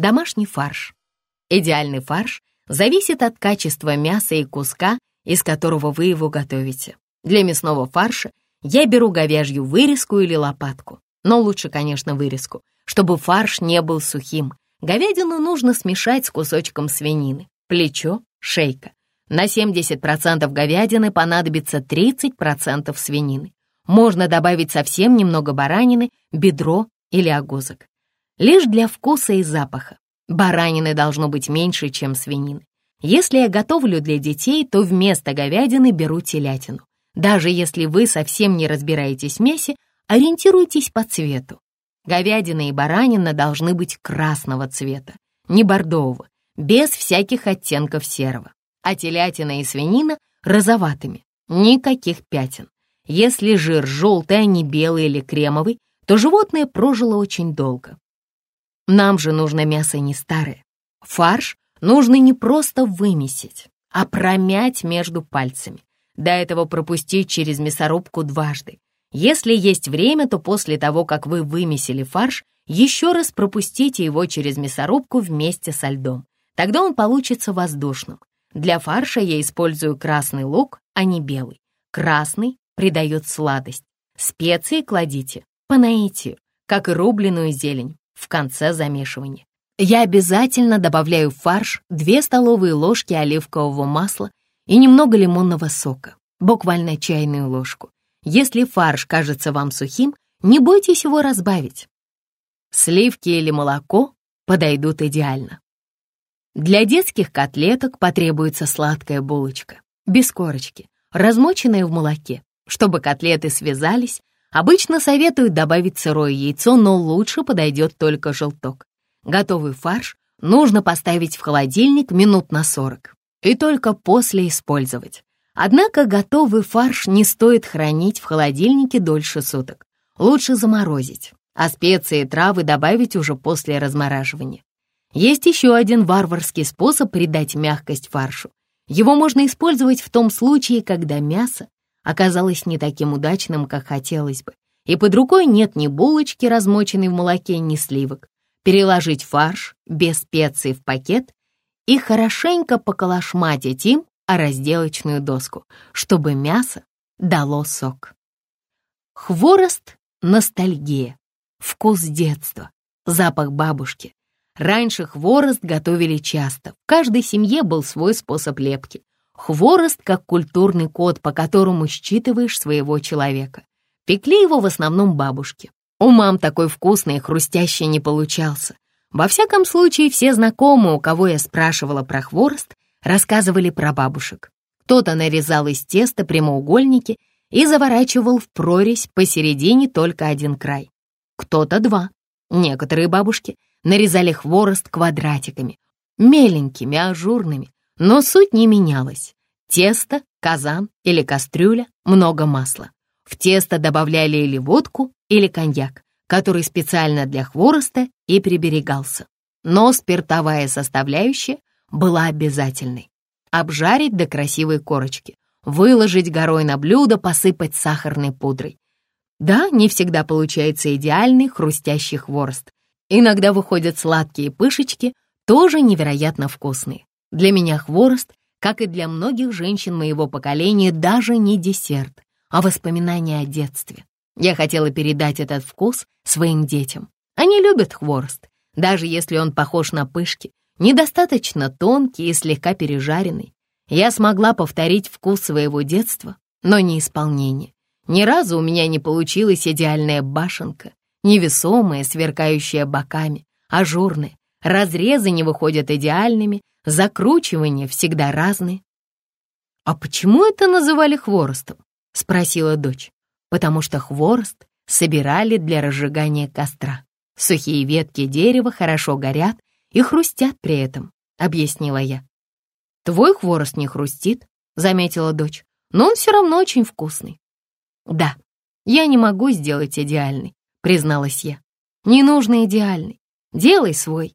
Домашний фарш. Идеальный фарш зависит от качества мяса и куска, из которого вы его готовите. Для мясного фарша я беру говяжью вырезку или лопатку, но лучше, конечно, вырезку, чтобы фарш не был сухим. Говядину нужно смешать с кусочком свинины, плечо, шейка. На 70% говядины понадобится 30% свинины. Можно добавить совсем немного баранины, бедро или огузок. Лишь для вкуса и запаха. Баранины должно быть меньше, чем свинины. Если я готовлю для детей, то вместо говядины беру телятину. Даже если вы совсем не разбираетесь в мясе, ориентируйтесь по цвету. Говядина и баранина должны быть красного цвета, не бордового, без всяких оттенков серого. А телятина и свинина розоватыми, никаких пятен. Если жир желтый, а не белый или кремовый, то животное прожило очень долго. Нам же нужно мясо не старое. Фарш нужно не просто вымесить, а промять между пальцами. До этого пропустить через мясорубку дважды. Если есть время, то после того, как вы вымесили фарш, еще раз пропустите его через мясорубку вместе со льдом. Тогда он получится воздушным. Для фарша я использую красный лук, а не белый. Красный придает сладость. Специи кладите по наитию, как и рубленую зелень, в конце замешивания. Я обязательно добавляю в фарш 2 столовые ложки оливкового масла и немного лимонного сока, буквально чайную ложку. Если фарш кажется вам сухим, не бойтесь его разбавить. Сливки или молоко подойдут идеально. Для детских котлеток потребуется сладкая булочка, без корочки, размоченная в молоке. Чтобы котлеты связались, обычно советуют добавить сырое яйцо, но лучше подойдет только желток. Готовый фарш нужно поставить в холодильник минут на 40 и только после использовать. Однако готовый фарш не стоит хранить в холодильнике дольше суток. Лучше заморозить, а специи и травы добавить уже после размораживания. Есть еще один варварский способ придать мягкость фаршу. Его можно использовать в том случае, когда мясо оказалось не таким удачным, как хотелось бы, и под рукой нет ни булочки, размоченной в молоке, ни сливок. Переложить фарш без специй в пакет и хорошенько поколошматить им о разделочную доску, чтобы мясо дало сок. Хворост — ностальгия, вкус детства, запах бабушки. Раньше хворост готовили часто, в каждой семье был свой способ лепки. Хворост как культурный код, по которому считываешь своего человека. Пекли его в основном бабушки. У мам такой вкусный и хрустящий не получался. Во всяком случае, все знакомые, у кого я спрашивала про хворост, рассказывали про бабушек. Кто-то нарезал из теста прямоугольники и заворачивал в прорезь посередине только один край. Кто-то два. Некоторые бабушки нарезали хворост квадратиками, меленькими, ажурными, но суть не менялась. Тесто, казан или кастрюля, много масла. В тесто добавляли или водку, или коньяк, который специально для хвороста и приберегался. Но спиртовая составляющая была обязательной. Обжарить до красивой корочки, выложить горой на блюдо, посыпать сахарной пудрой. Да, не всегда получается идеальный хрустящий хворост. Иногда выходят сладкие пышечки, тоже невероятно вкусные. Для меня хворост, как и для многих женщин моего поколения, даже не десерт, а воспоминание о детстве. Я хотела передать этот вкус своим детям. Они любят хворост, даже если он похож на пышки, недостаточно тонкий и слегка пережаренный. Я смогла повторить вкус своего детства, но не исполнение. Ни разу у меня не получилась идеальная башенка, невесомая, сверкающая боками, ажурная. Разрезы не выходят идеальными, закручивания всегда разные. «А почему это называли хворостом?» — спросила дочь потому что хворост собирали для разжигания костра. Сухие ветки дерева хорошо горят и хрустят при этом, объяснила я. Твой хворост не хрустит, заметила дочь, но он все равно очень вкусный. Да, я не могу сделать идеальный, призналась я. Не нужно идеальный, делай свой.